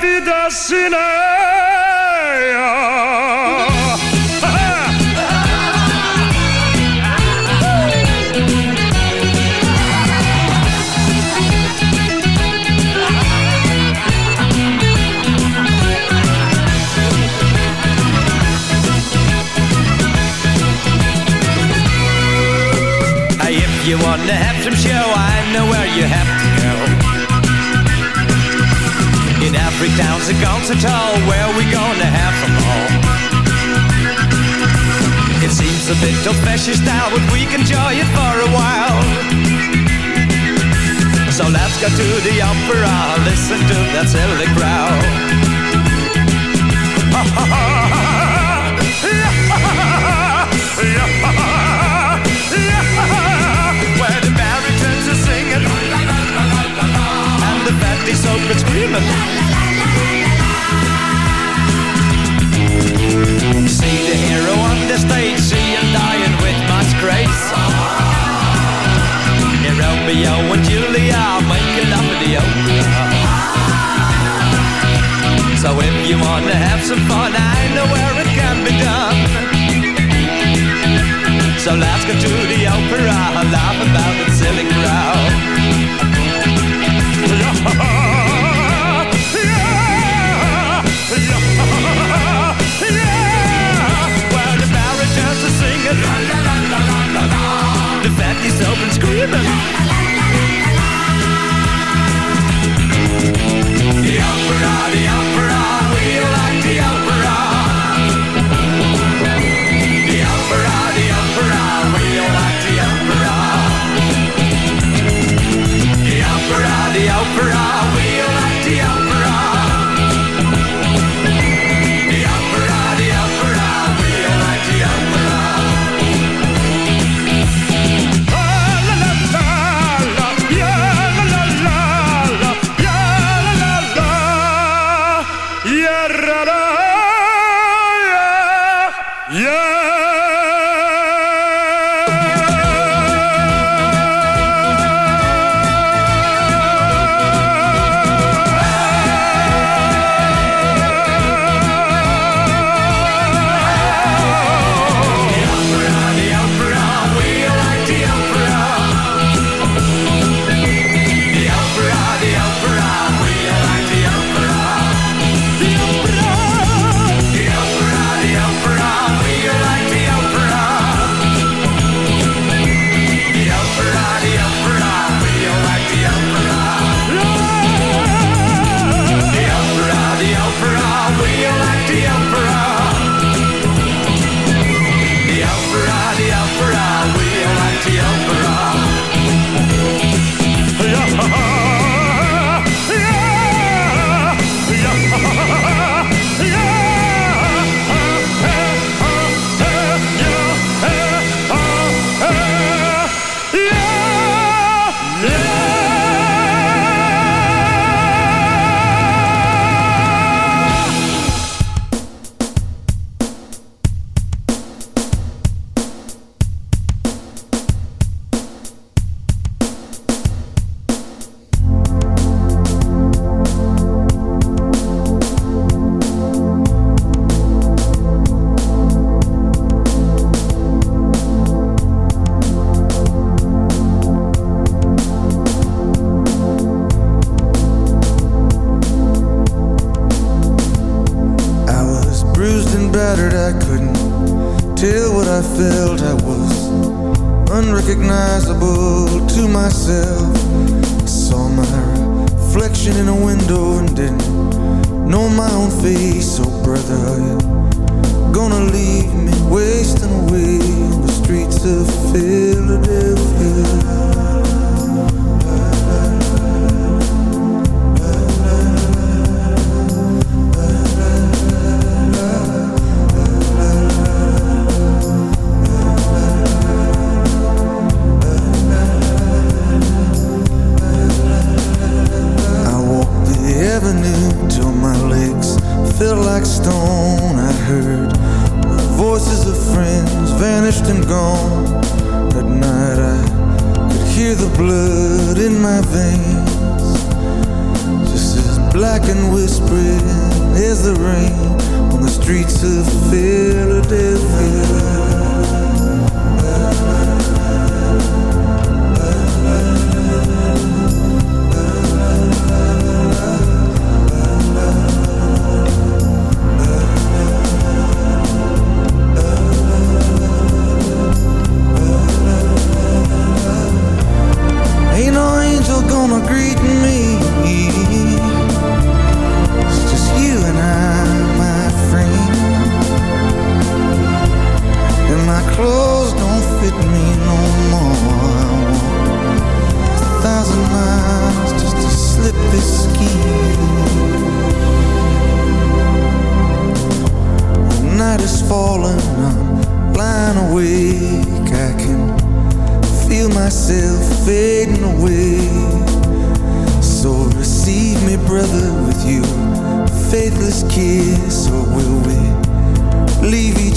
Vida If you want to have some show, I know where you have In every town's a concert hall where we gonna have them all. It seems a bit old-fashioned style, but we can enjoy it for a while. So let's go to the opera, listen to that silly crowd. Where fatties open screaming. See the hero on the stage, see him dying with much grace. In Romeo and Julia, making love in the opera. So if you want to have some fun, I know where it can be done. So let's go to the opera, laugh about the silly crowd. is open screaming. The opera, the opera, we like the opera. The opera, the opera, we like the opera. The opera, the opera, we like the opera. Yeah! Myself. Saw my reflection in a window and didn't know my own face. Oh, brother, you gonna leave me wasting away on the streets of Philadelphia?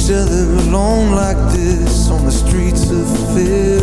each other alone like this on the streets of fear.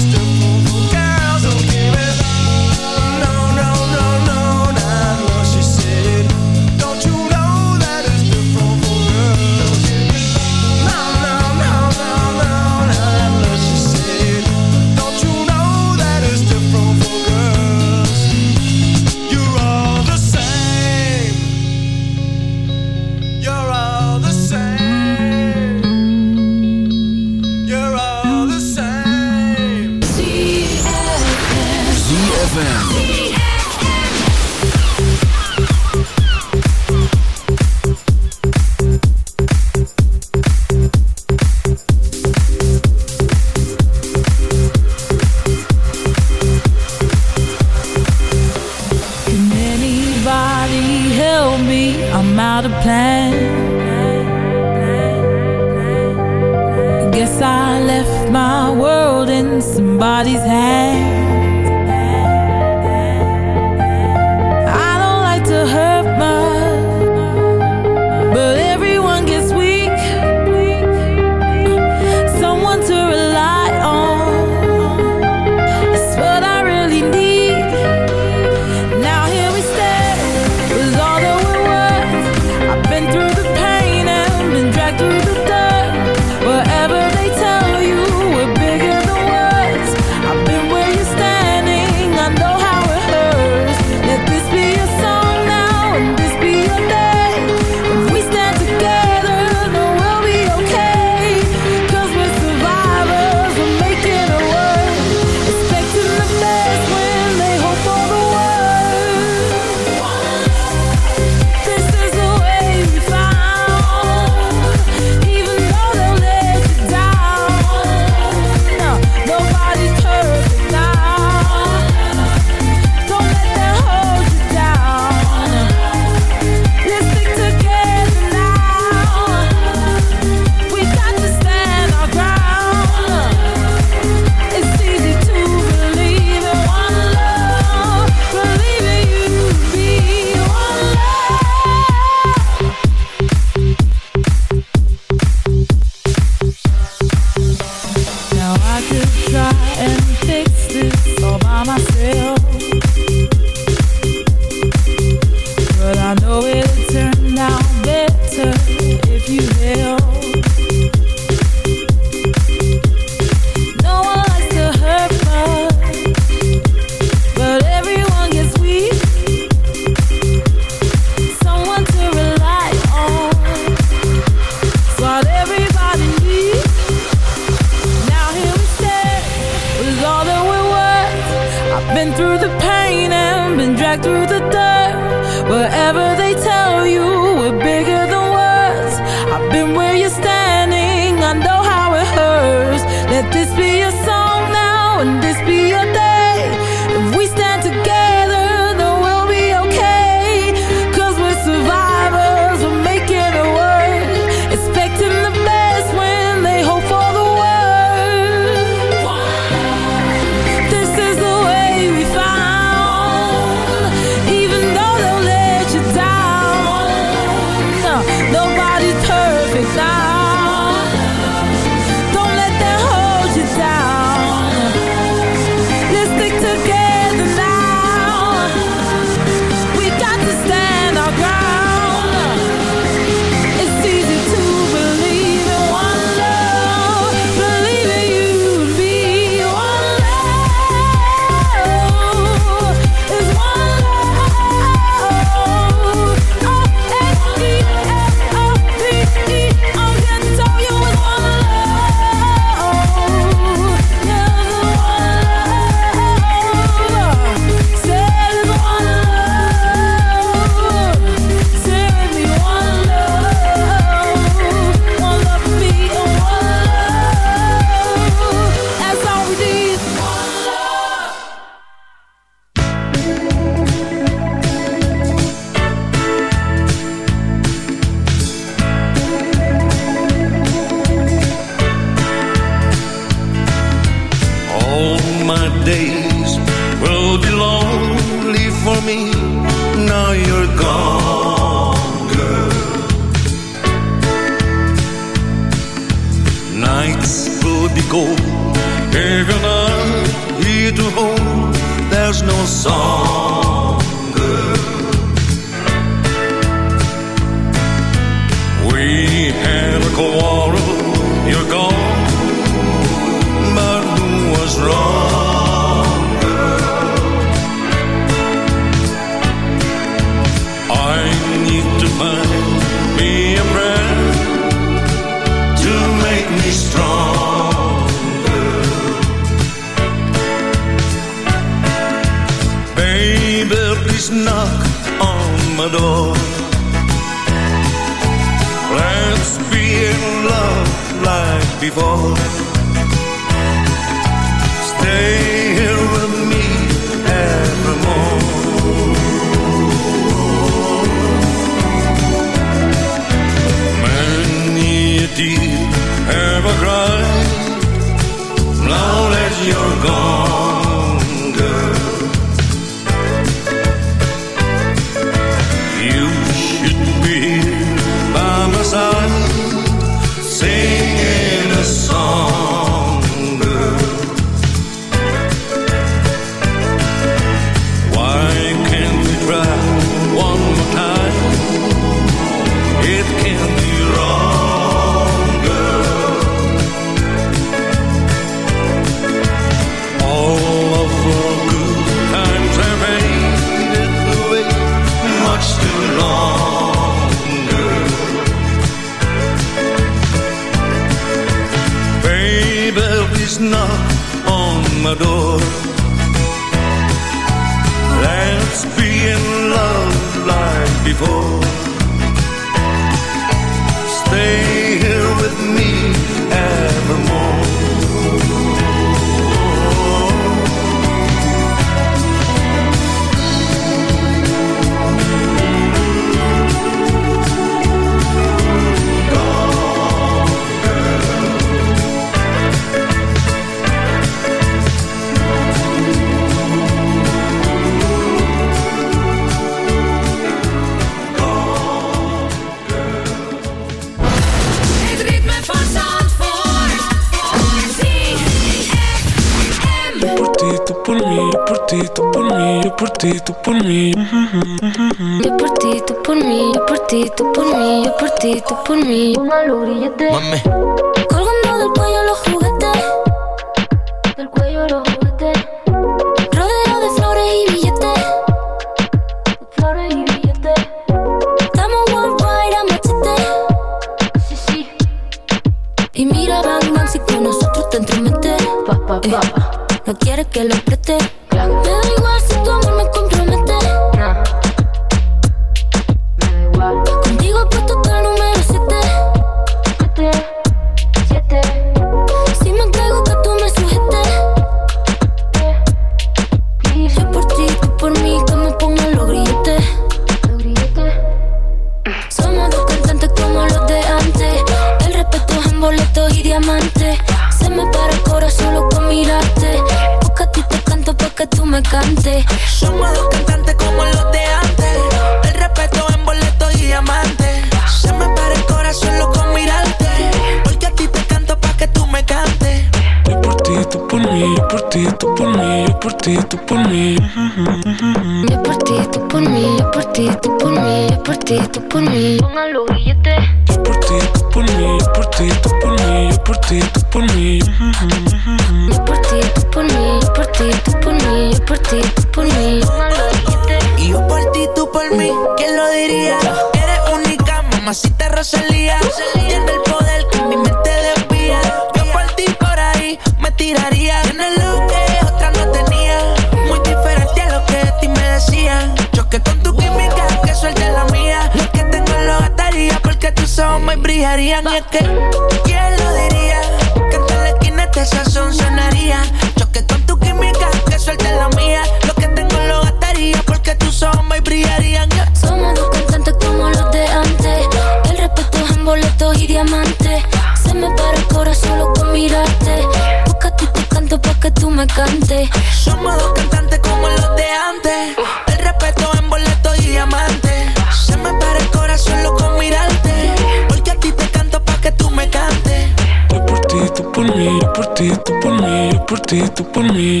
diamante. Se me para el corazón solo con mirarte. Porque a ti te canto para que tú me cantes. Somos dos cantantes como los de antes. El respeto en boleto y diamante. Se me para el corazón solo con mirarte. Porque a ti te canto para que tú me cantes. Yo por ti, tú por mí, yo por ti, tú por mí, yo por ti, tú por mí.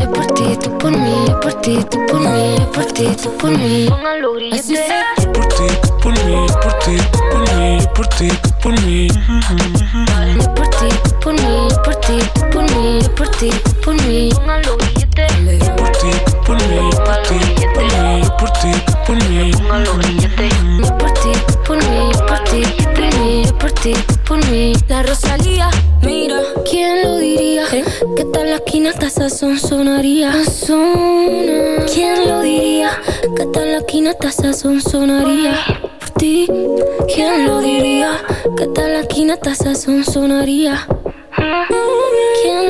Yo por ti, tú por mí, yo por ti, tú por mí, yo por ti, tú por mí. Póngalo, grite. Yo por ti, por mí, por ti, por mí, por ti, por mí. Por ti, por mí, por ti, por mí, por ti, por mí. Por ti, por mí, por ti, por mí, por ti, por mí. Por ti, por mí, por ti, por mí, por ti, por mí. La Rosalía, mira, ¿quién lo diría? ¿Eh? Que tal la esquina hasta sazón sonaría. ¿Quién lo diría? Que tal la esquina hasta sazón sonaría. ti. ¿Quién lo diría? Que tal la quinata esa son sonaría? ¿Quién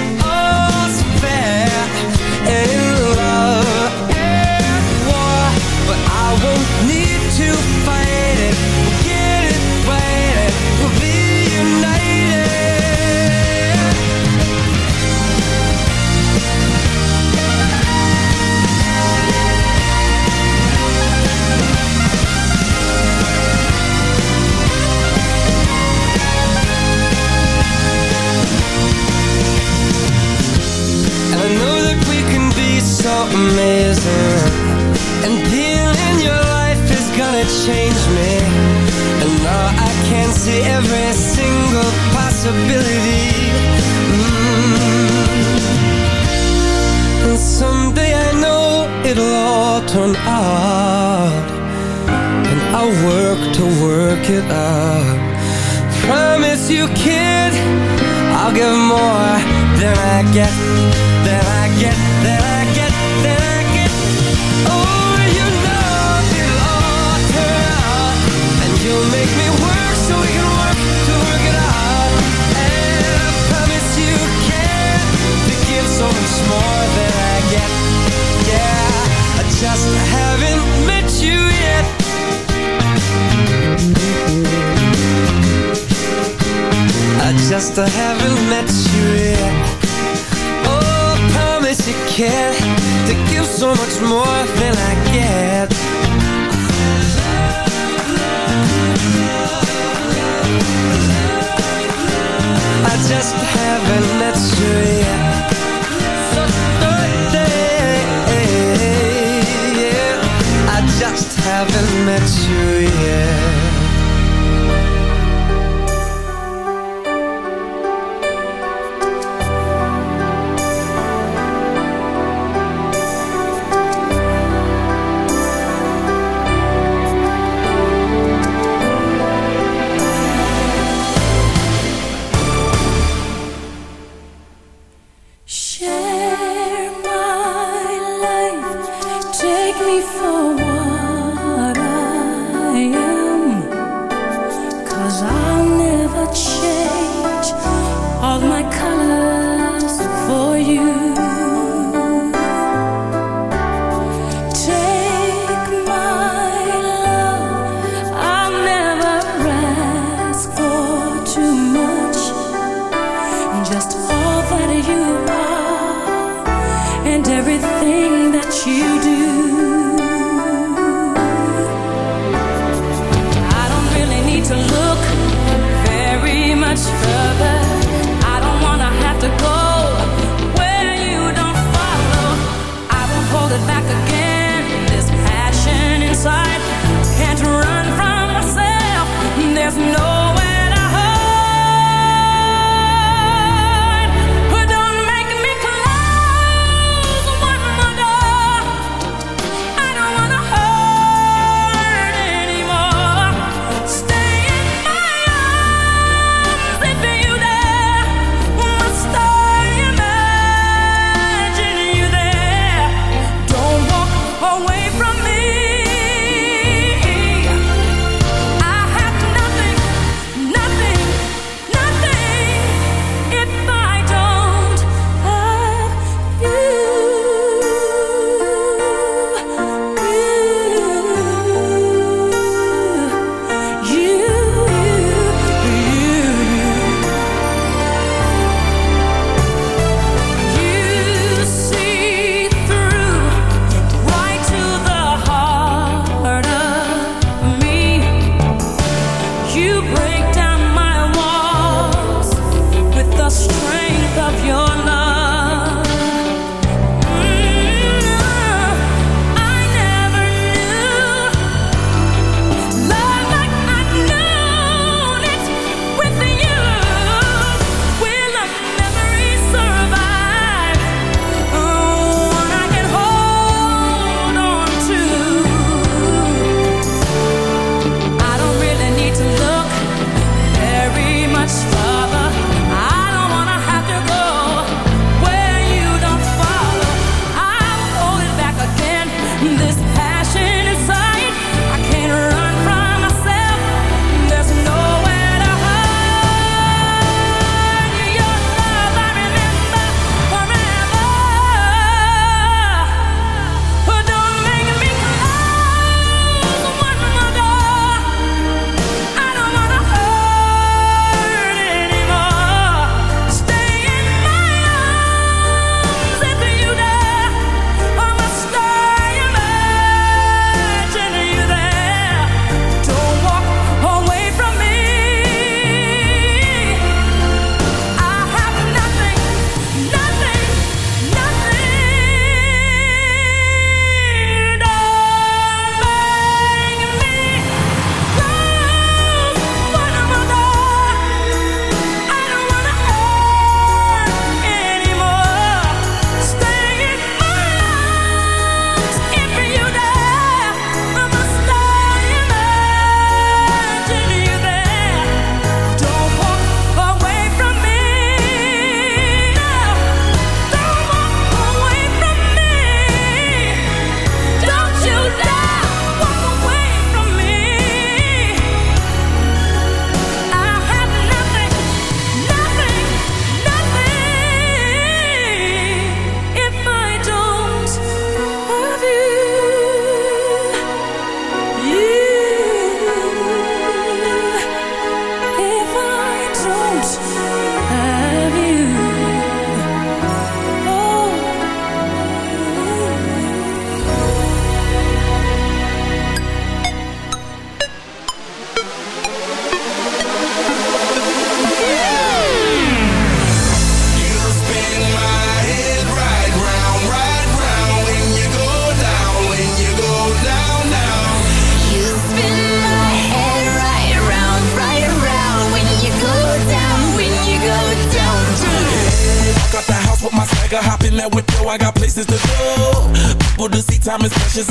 time is precious.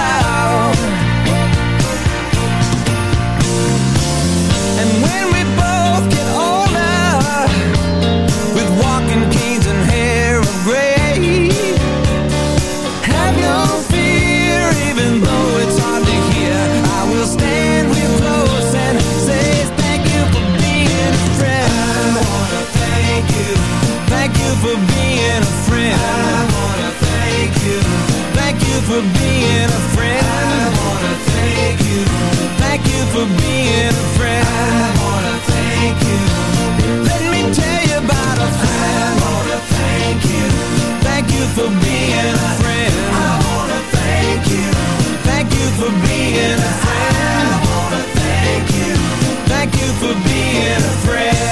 for being a friend. I wanna thank you. Let me tell you about a friend. I wanna thank you. Thank you for being a friend. I wanna thank you. Thank you for being a friend. I wanna thank you. Thank you for being a friend.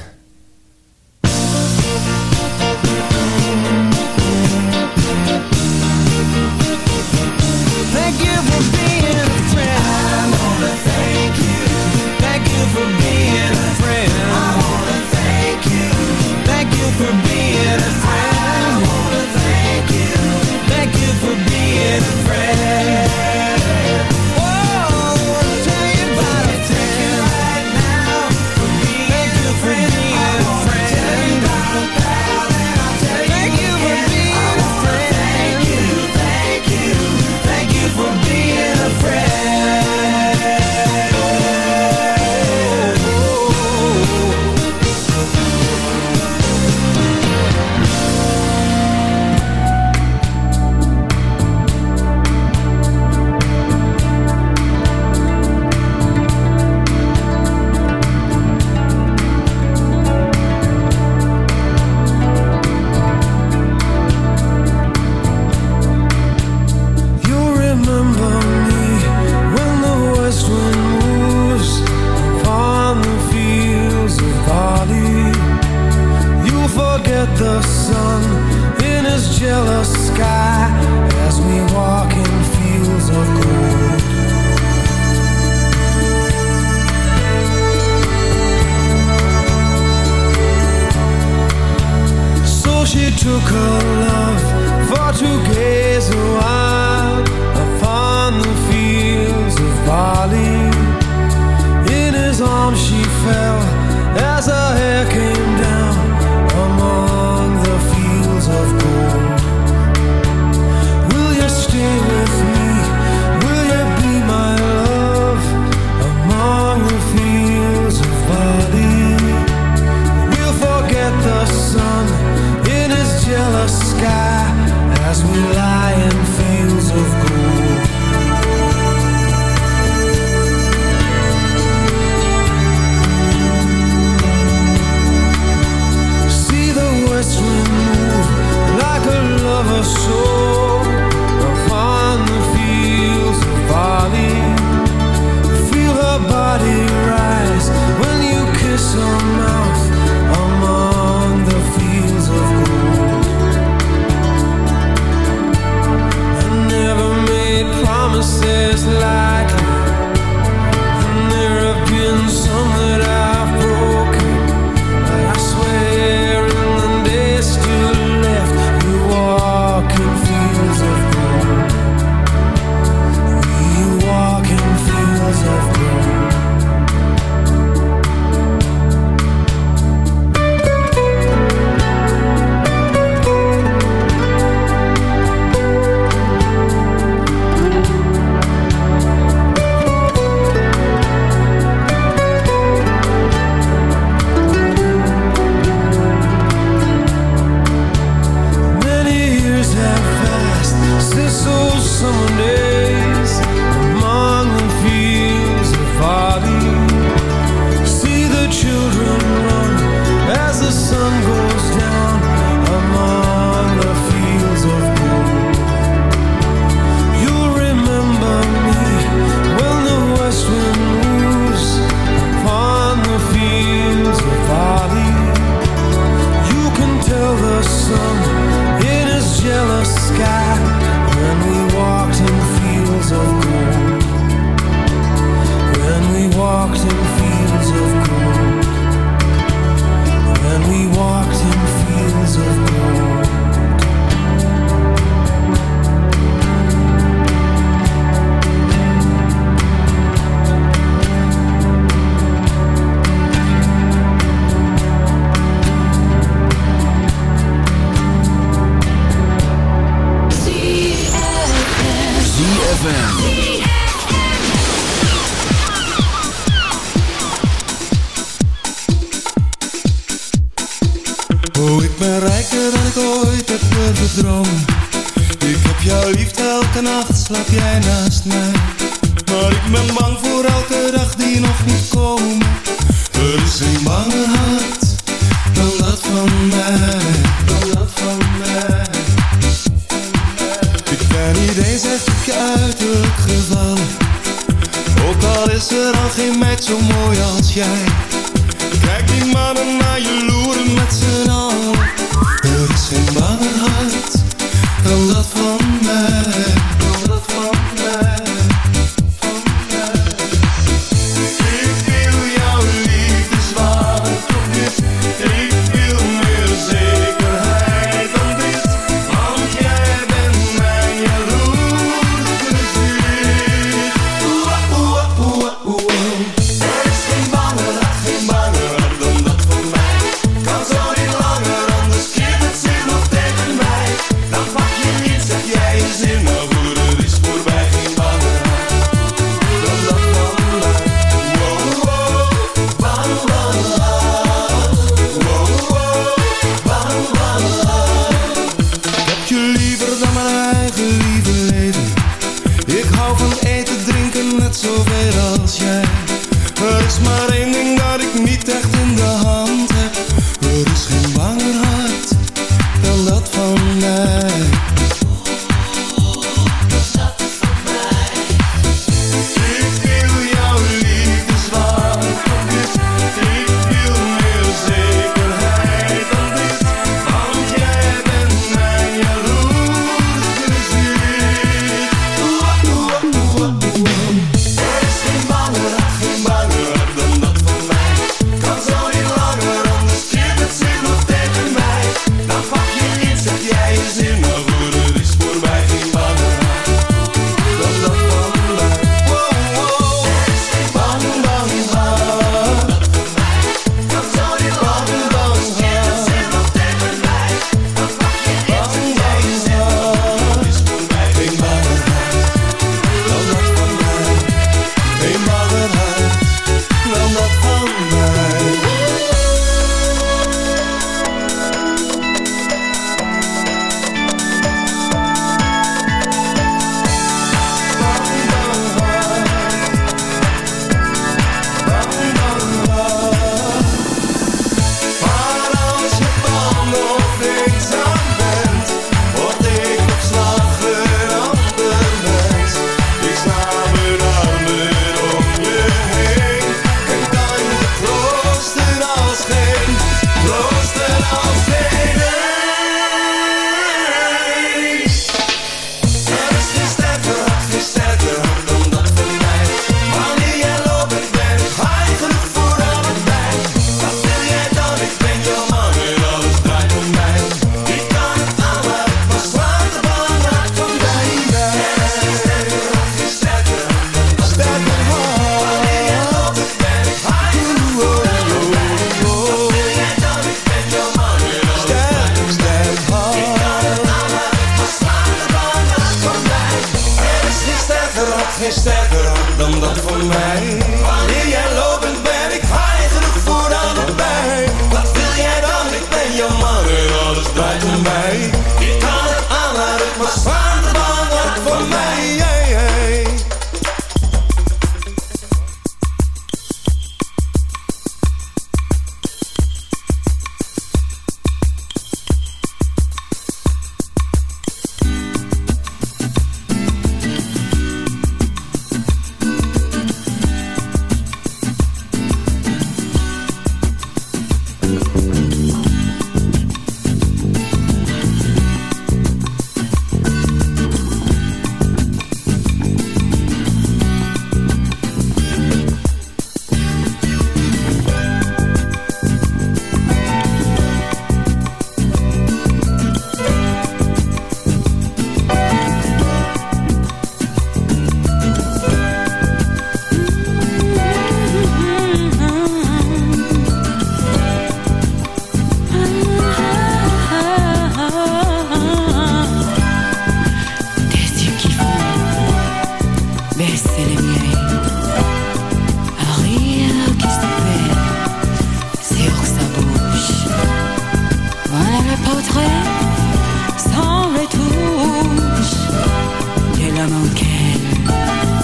l'homme auquel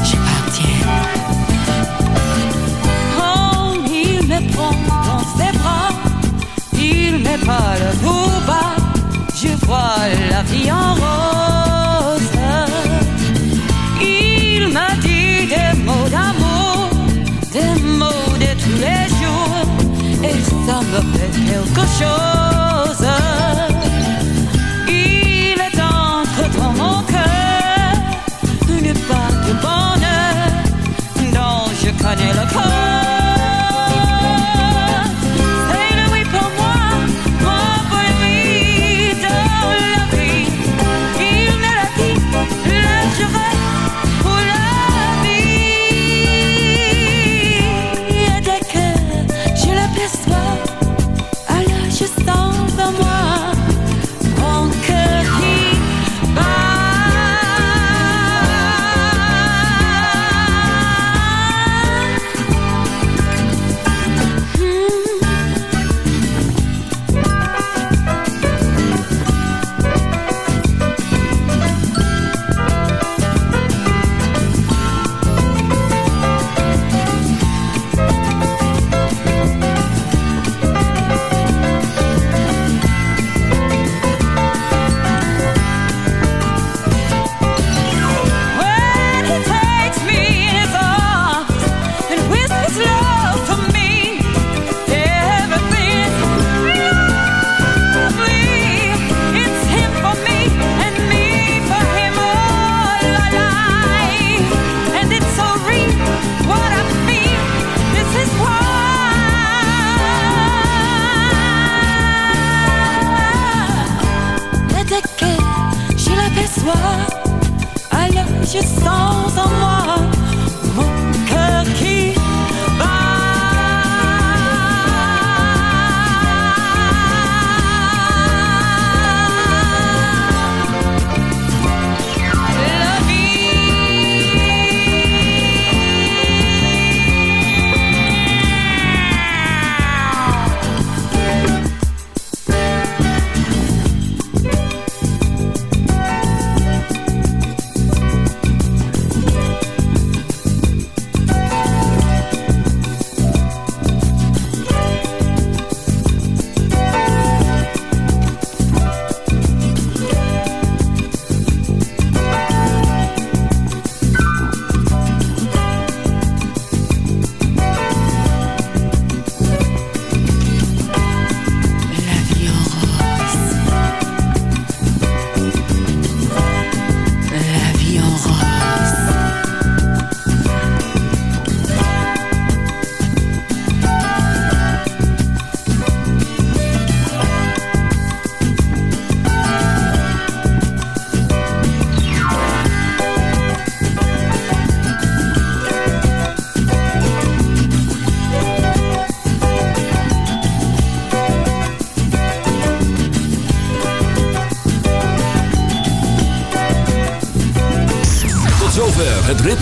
j'appartiens. Quand il me prend dans ses bras, il n'est pas le tout bas, je vois la vie en rose. Il m'a dit des mots d'amour, des mots de tous les jours, et ça me fait quelque chose. vanilla cone.